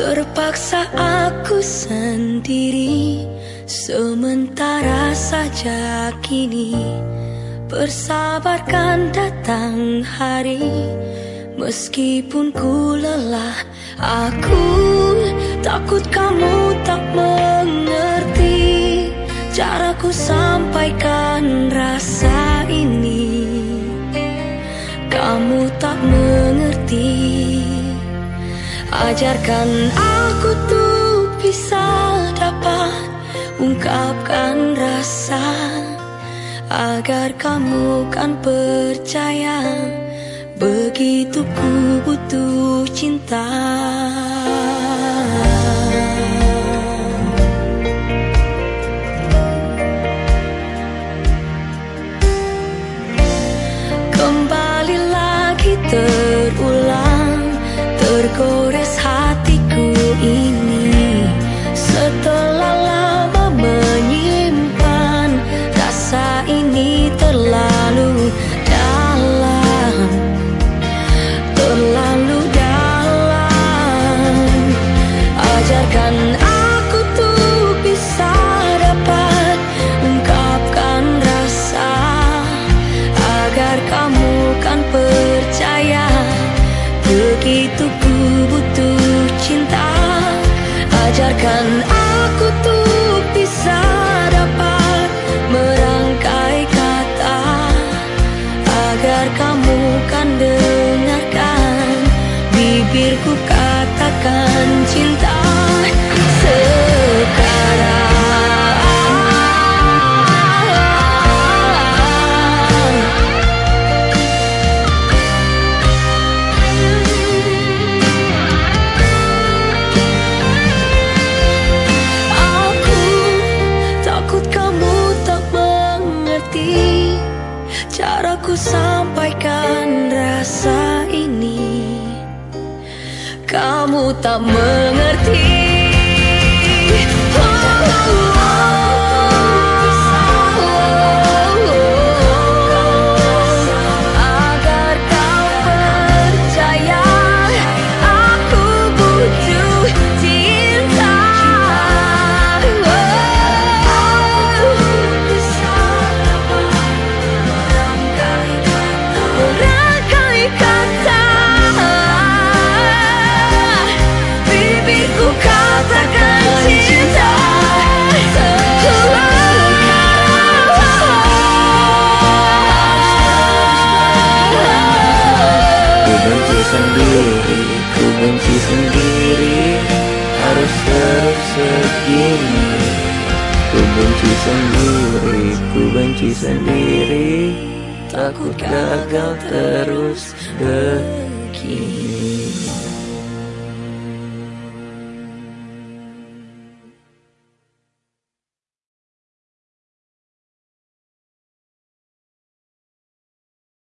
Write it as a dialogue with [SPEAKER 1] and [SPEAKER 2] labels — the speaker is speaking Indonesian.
[SPEAKER 1] Terpaksa aku sendiri Sementara saja kini. Bersabarkan datang hari Meskipun ku lelah. Aku takut kamu tak mengerti Caraku sampaikan rasa ini. Kamu tak mengerti Ajarkan aku tuh bisa dapat ungkapkan rasa Agar kamu kan percaya Begitu ku butuh cinta. Kembali lagi terulang Tergores hatiku ini. Setelah lama menyimpan Rasa ini terlalu dalam. Terlalu dalam. Ajarkan aku tuh bisa dapat Ungkapkan rasa Agar kamu kan percaya. Begitu Caraku sampaikan rasa ini. Kamu tak mengerti
[SPEAKER 2] sendiri, ku benci sendiri Harus terus segini. Ku benci sendiri, ku benci sendiri Takut gagal terus begini